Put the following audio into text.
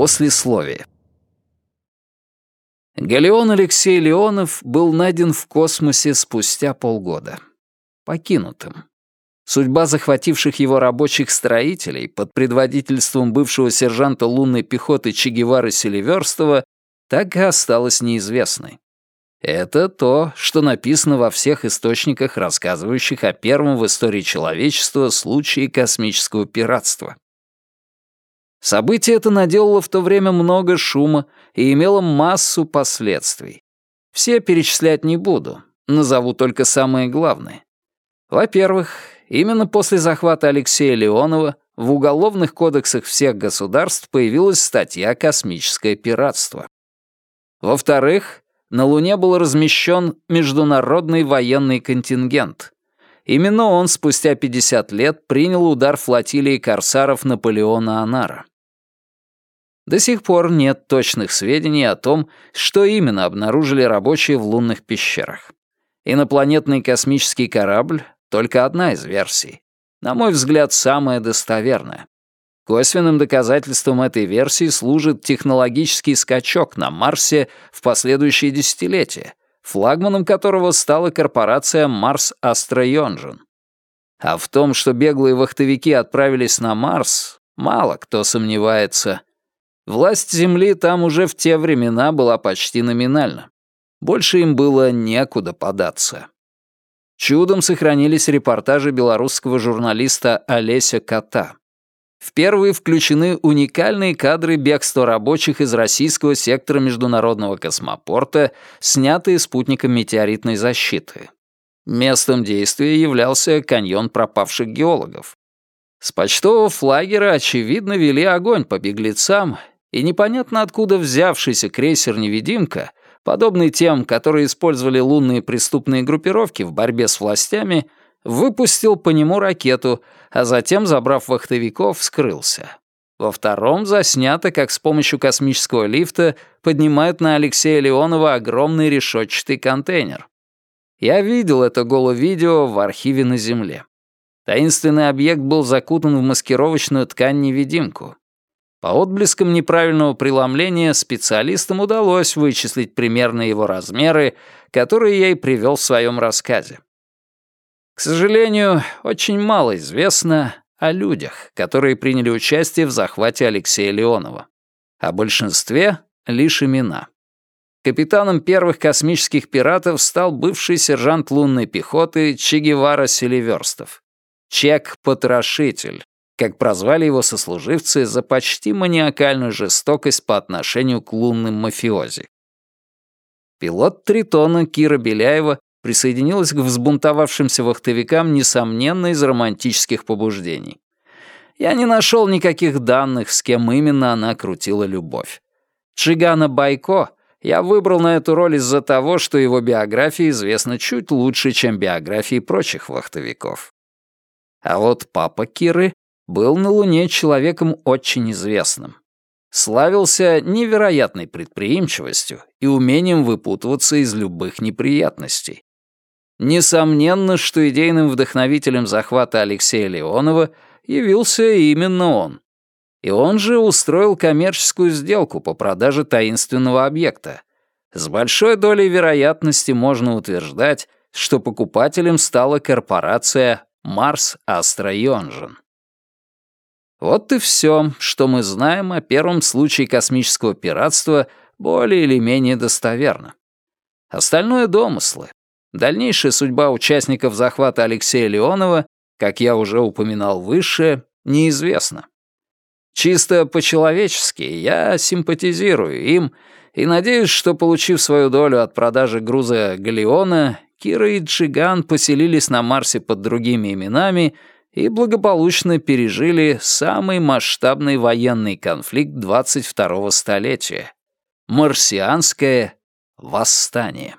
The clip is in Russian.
Послесловие. Галеон Алексей Леонов был найден в космосе спустя полгода. Покинутым. Судьба захвативших его рабочих строителей под предводительством бывшего сержанта лунной пехоты Че Гевары Селиверстова так и осталась неизвестной. Это то, что написано во всех источниках, рассказывающих о первом в истории человечества случае космического пиратства. Событие это наделало в то время много шума и имело массу последствий. Все перечислять не буду, назову только самые главные. Во-первых, именно после захвата Алексея Леонова в уголовных кодексах всех государств появилась статья «Космическое пиратство». Во-вторых, на Луне был размещен международный военный контингент. Именно он спустя 50 лет принял удар флотилии корсаров Наполеона Анара. До сих пор нет точных сведений о том, что именно обнаружили рабочие в лунных пещерах. Инопланетный космический корабль — только одна из версий. На мой взгляд, самая достоверная. Косвенным доказательством этой версии служит технологический скачок на Марсе в последующие десятилетия, флагманом которого стала корпорация Mars Astroyongen. А в том, что беглые вахтовики отправились на Марс, мало кто сомневается. Власть Земли там уже в те времена была почти номинальна. Больше им было некуда податься. Чудом сохранились репортажи белорусского журналиста Олеся Кота. В первые включены уникальные кадры бегства рабочих из российского сектора международного космопорта, снятые спутником метеоритной защиты. Местом действия являлся каньон пропавших геологов. С почтового флагера, очевидно, вели огонь по беглецам, и непонятно откуда взявшийся крейсер-невидимка, подобный тем, которые использовали лунные преступные группировки в борьбе с властями, выпустил по нему ракету, а затем, забрав вахтовиков, скрылся. Во втором заснято, как с помощью космического лифта поднимают на Алексея Леонова огромный решетчатый контейнер. Я видел это голо-видео в архиве на Земле. Таинственный объект был закутан в маскировочную ткань-невидимку. По отблескам неправильного преломления специалистам удалось вычислить примерно его размеры, которые я и привел в своем рассказе. К сожалению, очень мало известно о людях, которые приняли участие в захвате Алексея Леонова. О большинстве — лишь имена. Капитаном первых космических пиратов стал бывший сержант лунной пехоты Че Гевара Селиверстов. Чек-потрошитель, как прозвали его сослуживцы за почти маниакальную жестокость по отношению к лунным мафиози. Пилот Тритона Кира Беляева присоединилась к взбунтовавшимся вахтовикам, несомненно, из романтических побуждений. Я не нашел никаких данных, с кем именно она крутила любовь. Чигана Байко я выбрал на эту роль из-за того, что его биография известна чуть лучше, чем биографии прочих вахтовиков. А вот папа Киры был на Луне человеком очень известным. Славился невероятной предприимчивостью и умением выпутываться из любых неприятностей. Несомненно, что идейным вдохновителем захвата Алексея Леонова явился именно он. И он же устроил коммерческую сделку по продаже таинственного объекта. С большой долей вероятности можно утверждать, что покупателем стала корпорация Марс Астройонжен. Вот и все, что мы знаем о первом случае космического пиратства более или менее достоверно. Остальное — домыслы. Дальнейшая судьба участников захвата Алексея Леонова, как я уже упоминал выше, неизвестна. Чисто по-человечески я симпатизирую им и надеюсь, что, получив свою долю от продажи груза Галеона, Кира и Джиган поселились на Марсе под другими именами и благополучно пережили самый масштабный военный конфликт 22-го столетия — марсианское восстание.